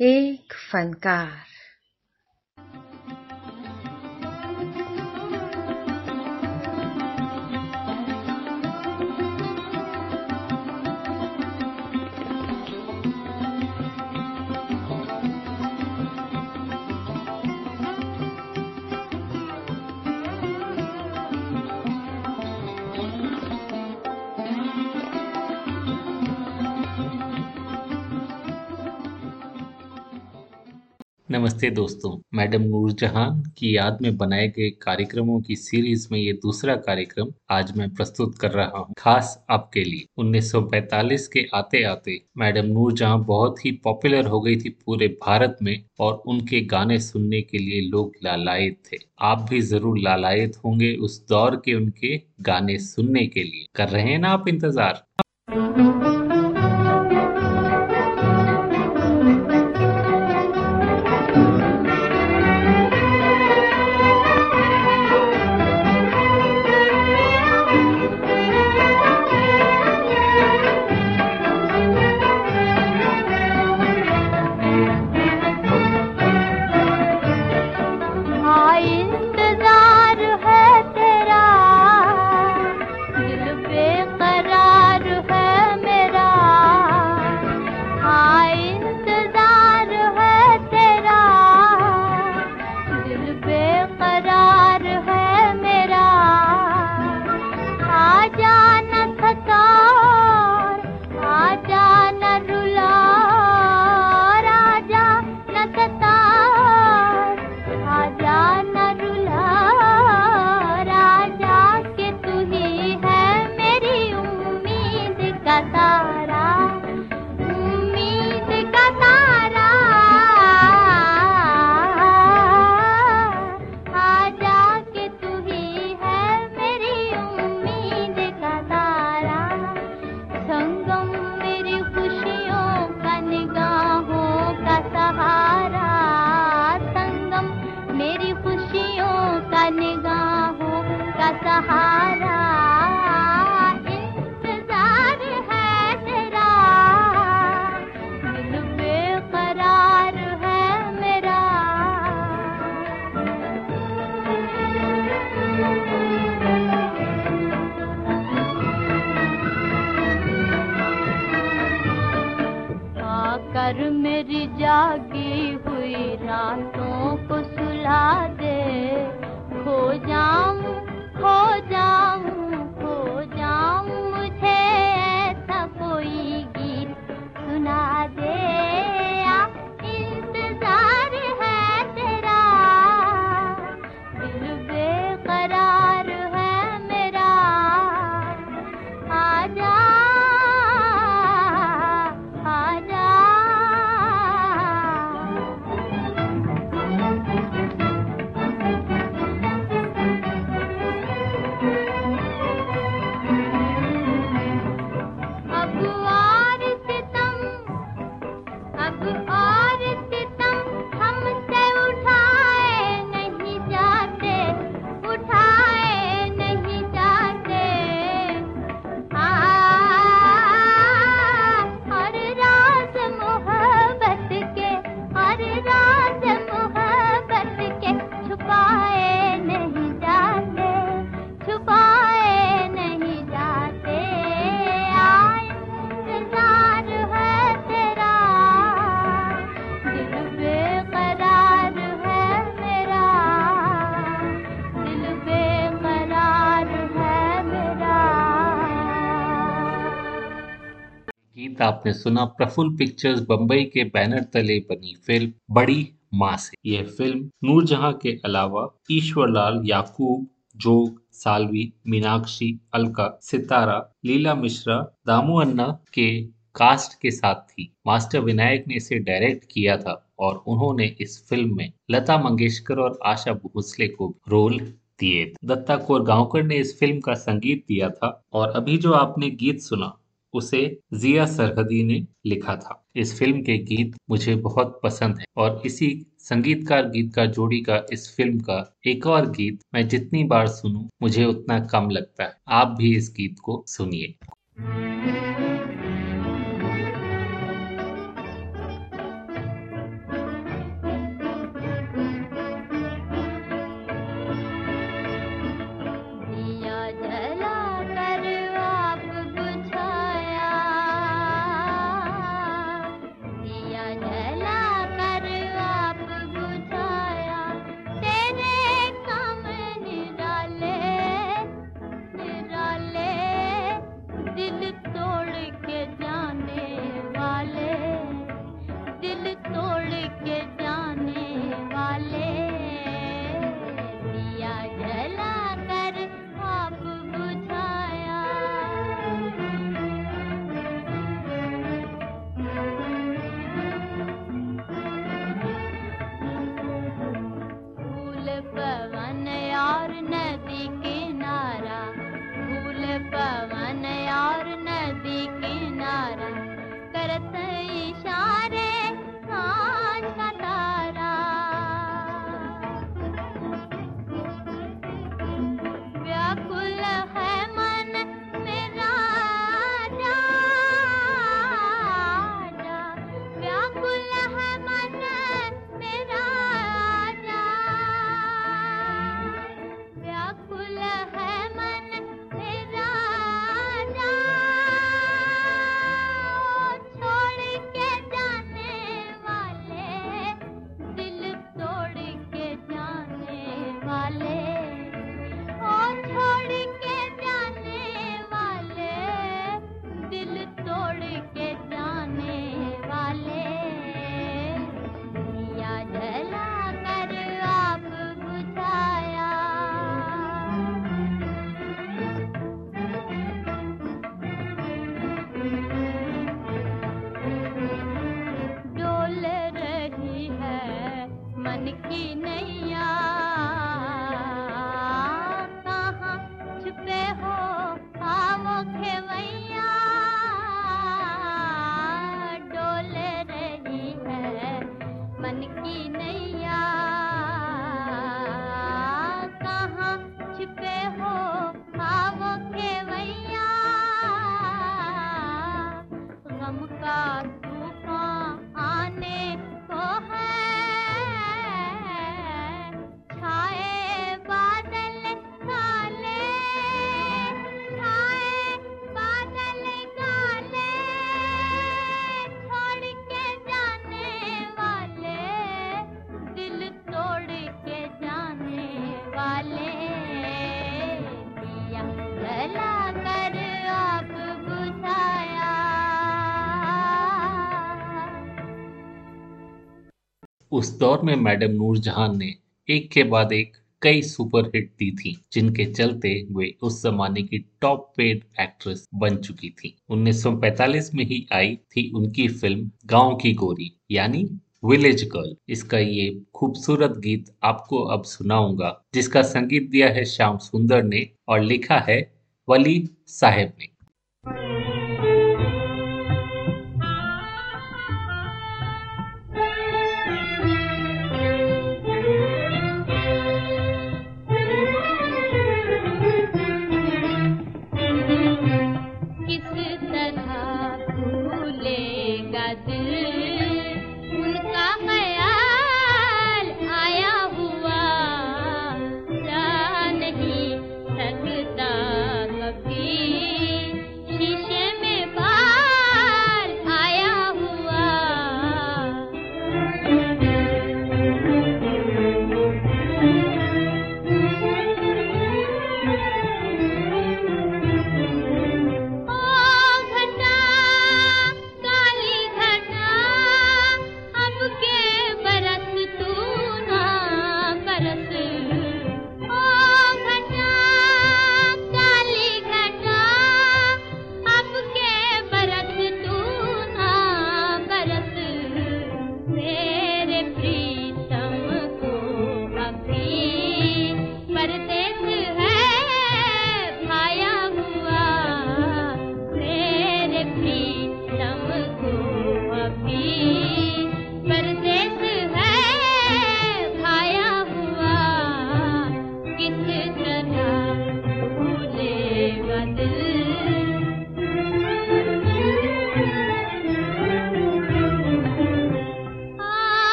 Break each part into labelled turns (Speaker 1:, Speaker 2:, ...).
Speaker 1: एक फनकार
Speaker 2: नमस्ते दोस्तों, मैडम नूरजहान की याद में बनाए गए कार्यक्रमों की सीरीज़ में ये दूसरा कार्यक्रम आज मैं प्रस्तुत कर रहा हूँ। खास आपके लिए। 1945 के आते आते मैडम नूरजहां बहुत ही पॉपुलर हो गई थी पूरे भारत में और उनके गाने सुनने के लिए लोग लालायत थे। आप भी ज़रूर लालायत होंगे उस दौर के उनके गाने सुनने के लिए। कर रहे हैं ना आप इंतज़ार? पर मेरी जागी हुई रातों को सुला दे खो जाऊँ आपने सुना प्रफुल पिक्चर्स बम्बई के बैनर तले बनी फ़िल्म बड़ी माँ से। यह फ़िल्म नूरजहां के अलावा ईश्वरलाल, याकूब, जोग, सालवी, मीनाक्षी, अलका, सितारा, लीला मिश्रा, दामू अन्ना के कास्ट के साथ थी। मास्टर विनायक ने इसे डायरेक्ट किया था और उन्होंने इस फ़िल्म में लता मंगेशकर और आशा भोसले को रोल दिए। दत्ता कोरगांवकर ने इस फ़िल्म का संगीत दिया था और अभी जो आपने गीत सुना उसे जिया सरहदी ने लिखा था। इस फ़िल्म के गीत मुझे बहुत पसंद है और इसी संगीतकार गीतकार जोड़ी का इस फ़िल्म का एक और गीत मैं जितनी बार सुनूं, मुझे उतना कम लगता है। आप भी इस गीत को सुनिए। उस दौर में मैडम नूरजहान ने एक के बाद एक कई सुपर हिट दी थी, जिनके चलते वे उस जमाने की टॉप पेड एक्ट्रेस बन चुकी थी। 1945 में ही आई थी उनकी फ़िल्म गाँव की गोरी, यानी विलेज गर्ल इसका ये खूबसूरत गीत आपको अब सुनाऊँगा, जिसका संगीत दिया है श्याम सुंदर ने और लिखा है वली साहेब ने।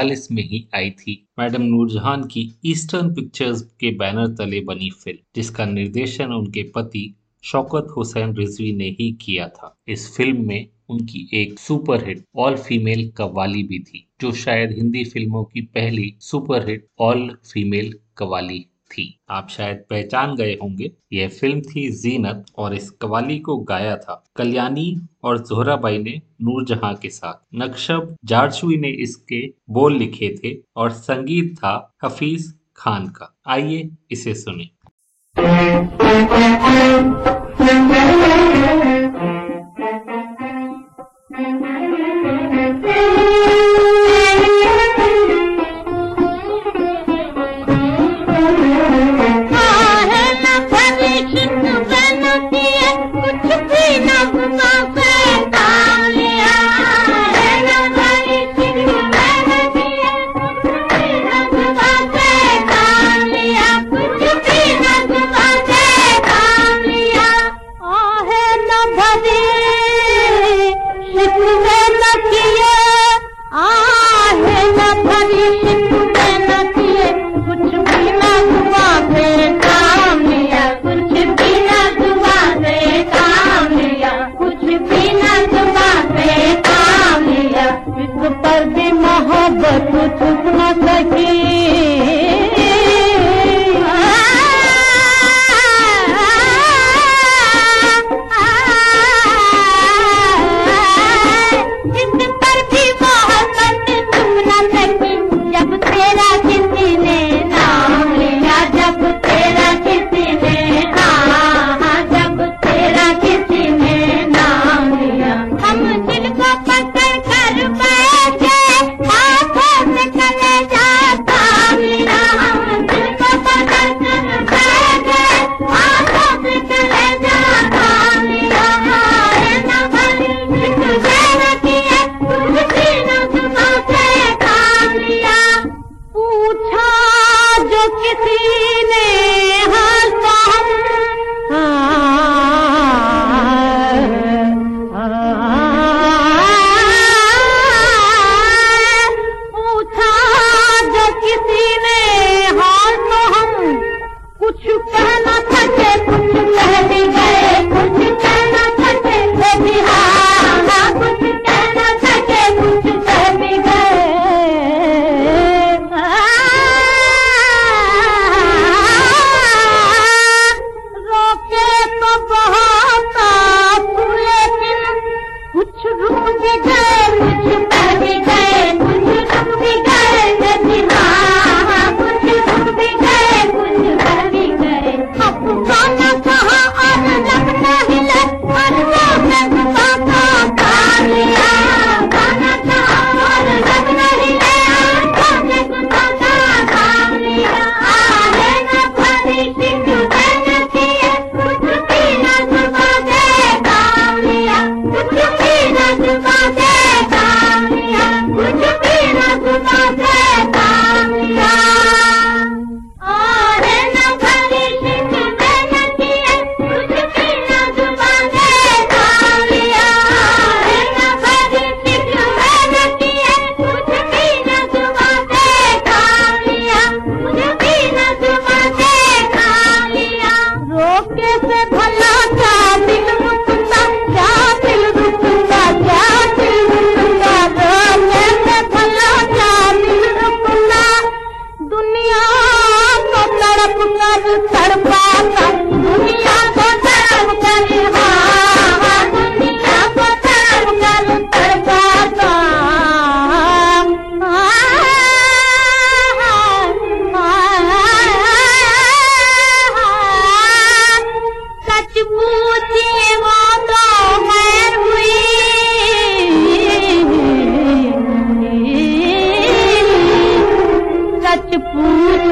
Speaker 2: उन्नीस में ही आई थी। मैडम नूरजहान की ईस्टर्न पिक्चर्स के बैनर तले बनी फ़िल्म, जिसका निर्देशन उनके पति शौकत हुसैन रिजवी ने ही किया था। इस फ़िल्म में उनकी एक सुपरहिट ऑल फीमेल कवाली भी थी, जो शायद हिंदी फ़िल्मों की पहली सुपरहिट ऑल फीमेल कवाली थी। आप शायद पहचान गए होंगे, यह फ़िल्म थी जीनत और इस कवाली को गाया था कल्याणी और जोहराबाई ने नूरजहां के साथ। नक्शब जारसुई ने इसके बोल लिखे थे और संगीत था हफीज खान का। आइए इसे सुने।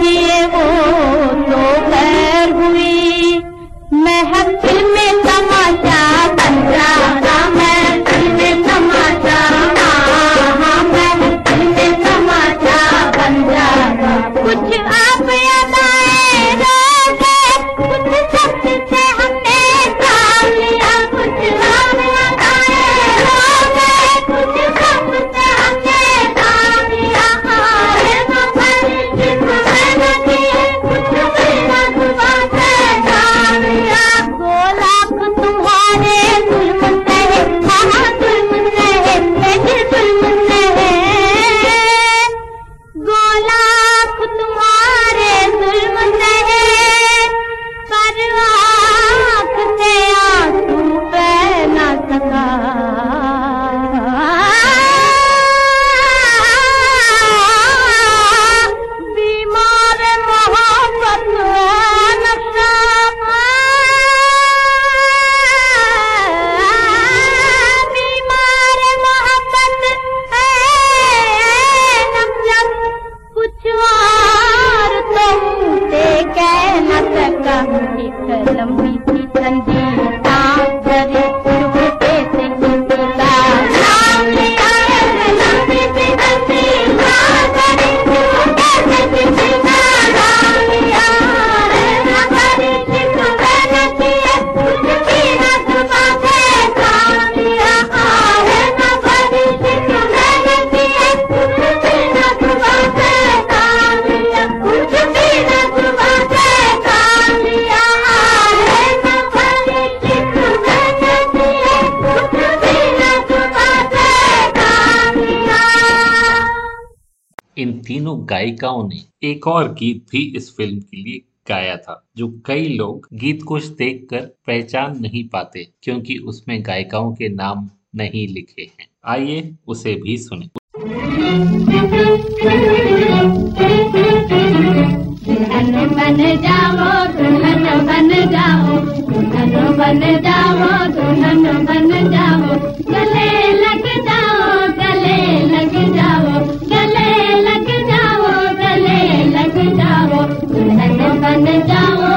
Speaker 2: लिए वो तो खैर हुई मैं गायिकाओं ने एक और गीत भी इस फ़िल्म के लिए गाया था, जो कई लोग गीत को देखकर पहचान नहीं पाते क्योंकि उसमें गायिकाओं के नाम नहीं लिखे हैं। आइए उसे भी सुने।
Speaker 1: बन जाओ दुल्हन बन जाओ दुल्हन बन जाओ दुल्हन बन जाओ, गले लग जाओ। बन
Speaker 2: जाऊं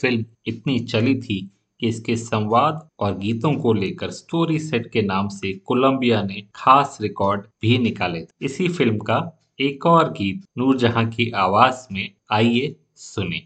Speaker 2: फ़िल्म इतनी चली थी कि इसके संवाद और गीतों को लेकर स्टोरी सेट के नाम से कोलंबिया ने खास रिकॉर्ड भी निकाले थे। इसी फ़िल्म का एक और गीत नूरजहां की आवाज़ में आइए सुने।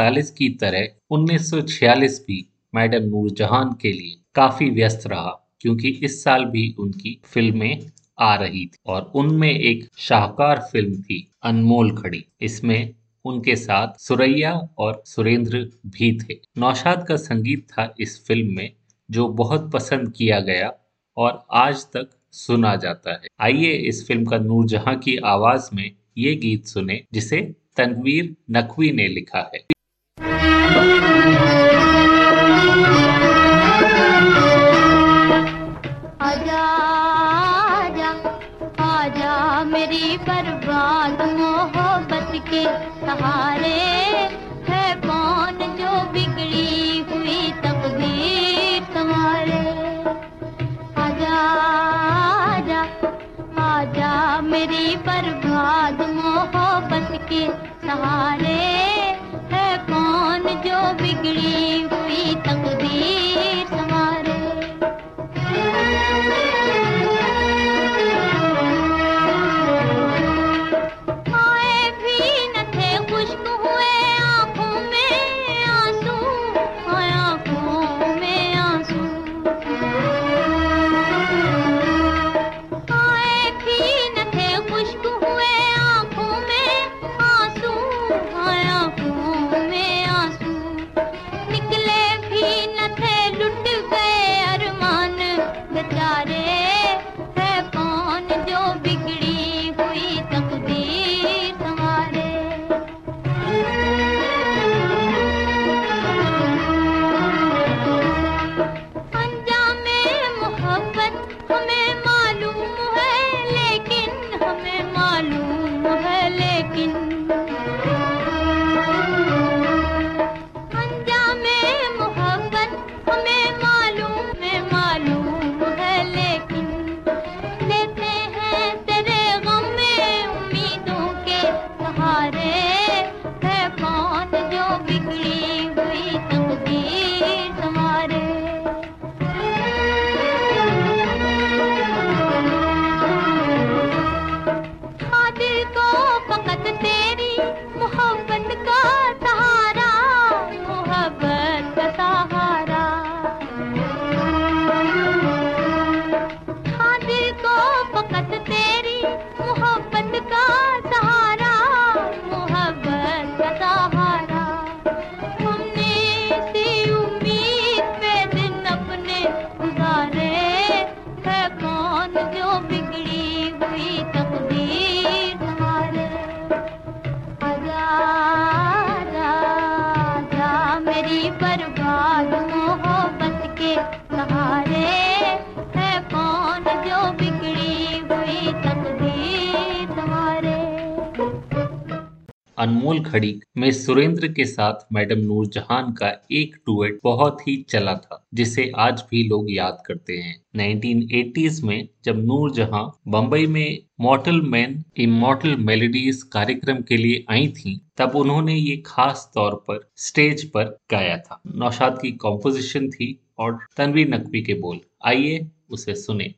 Speaker 3: 1945 की तरह 1946 भी मैडम नूरजहान के लिए काफ़ी व्यस्त रहा, क्योंकि इस साल भी उनकी फ़िल्में आ रही थी और उनमें एक शाहकार फ़िल्म थी, अनमोल खड़ी। इसमें उनके साथ सुरैया और सुरेंद्र भी थे। नौशाद का संगीत था इस फ़िल्म में, जो बहुत पसंद किया गया और आज तक सुना जाता है। आइए इस फ़िल्म का नूरजहां की आवाज़ में ये गीत सुने, जिसे तनवीर नकवी ने लिखा है।
Speaker 2: मेरी बर्बाद मोहब्बत के सहारे जो में
Speaker 3: सुरेंद्र के साथ मैडम नूरजहान का एक डुएट बहुत ही चला था जिसे आज भी लोग याद करते हैं। 1980s में जब नूरजहां बम्बई में मॉटल मैन इमोटल मेलोडीज कार्यक्रम के लिए आई थीं, तब उन्होंने ये खास तौर पर स्टेज पर गाया था। नौशाद की कॉम्पोजिशन थी और तनवीर नकवी के बोल। आइए उसे सुने।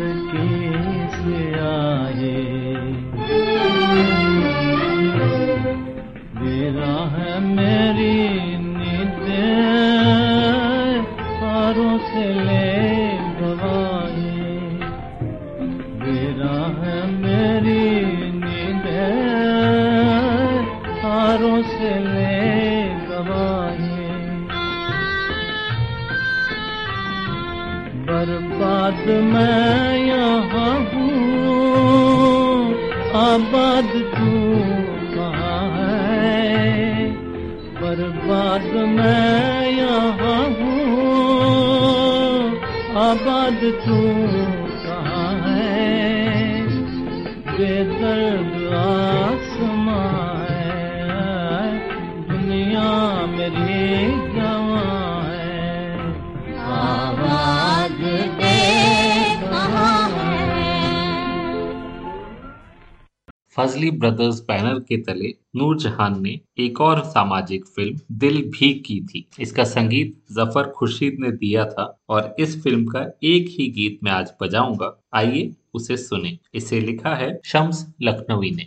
Speaker 4: सके ब्रदर्स बैनर के तले नूरजहान ने एक और सामाजिक फ़िल्म दिल भी की थी। इसका संगीत ज़फ़र खुर्शीद ने दिया था और इस फ़िल्म का एक ही गीत मैं आज बजाऊँगा। आइए उसे सुने। इसे लिखा है शम्स लखनवी ने।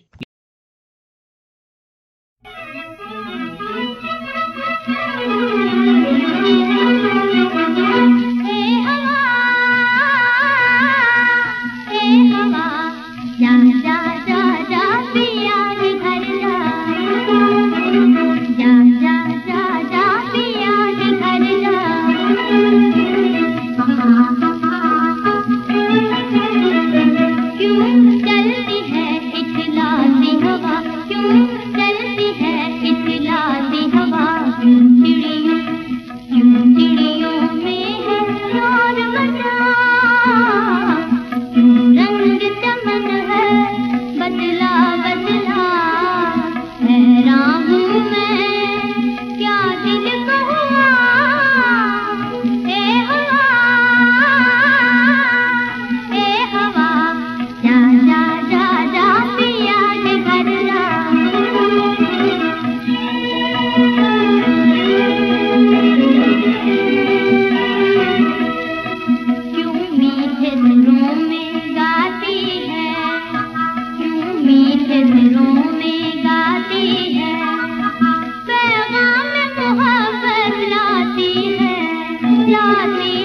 Speaker 2: राधे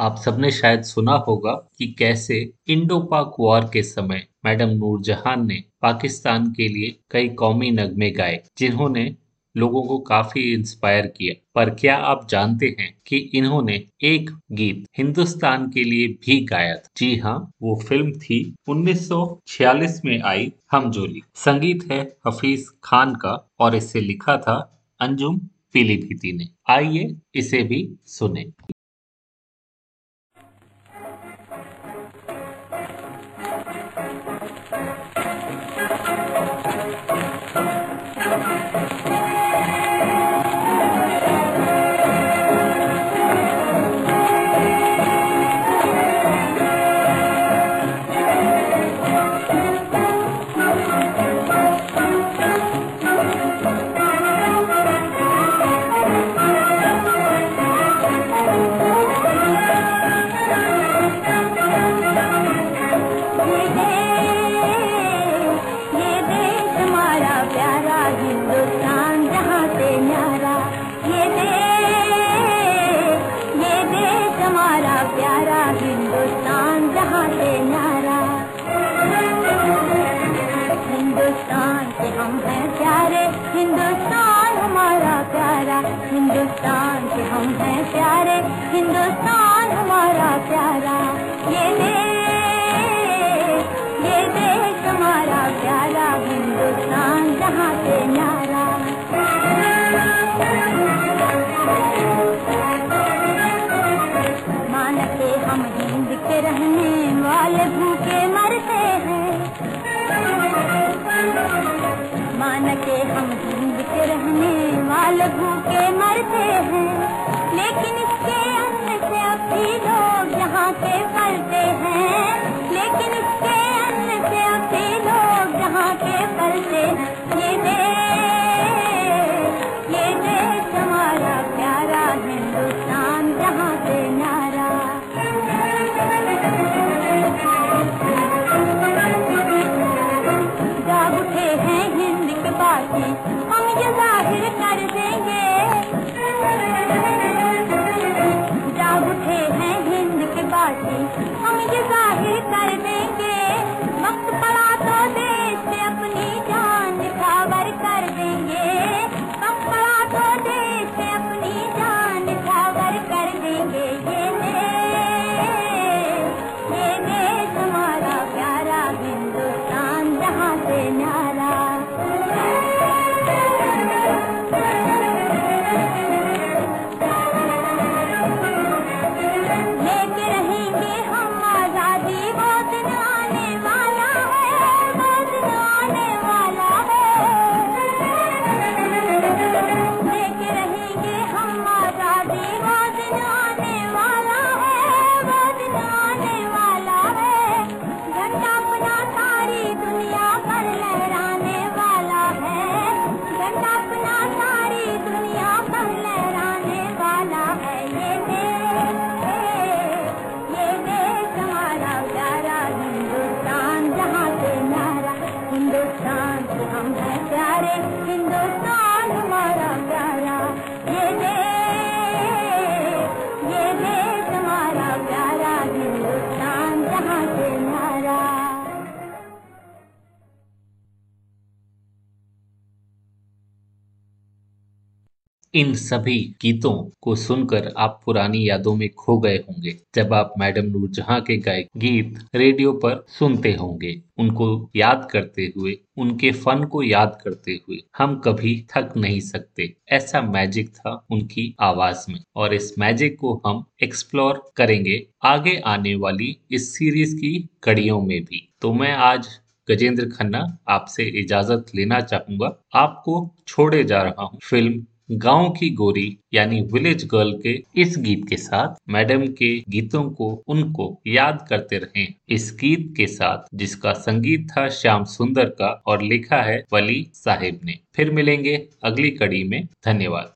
Speaker 4: आप सबने शायद सुना होगा कि कैसे इंडो पाक वॉर के समय मैडम नूरजहान ने पाकिस्तान के लिए कई कौमी नगमे गाए, जिन्होंने
Speaker 5: लोगों को काफ़ी इंस्पायर किया। पर क्या आप जानते हैं कि इन्होंने एक गीत हिंदुस्तान के लिए भी गाया था? जी हाँ वो फ़िल्म थी 1946 में आई हम जोली संगीत है हफीज खान का और इसे लिखा था अंजुम पीलीभीती ने। आइए इसे भी सुने। इन सभी गीतों को सुनकर आप पुरानी यादों में खो गए होंगे। जब आप मैडम नूरजहां के गाए गीत रेडियो पर सुनते होंगे, उनको याद करते हुए, उनके फन को याद करते हुए, हम कभी थक नहीं सकते। ऐसा मैजिक था उनकी आवाज़ में। और इस मैजिक को हम एक्सप्लोर करेंगे आगे आने वाली इस सीरीज़ की कड़ियों में भी। तो मैं आज गजेंद्र खन्ना आपसे इजाज़त लेना चाहूँगा। आपको छोड़े जा रहा हूँ फ़िल्म गाँव की गोरी, यानी विलेज गर्ल के इस गीत के साथ मैडम के गीतों को, उनको याद करते रहें। इस गीत के साथ, जिसका संगीत था श्याम सुंदर का और लिखा है वली साहिब ने। फिर मिलेंगे अगली कड़ी में। धन्यवाद।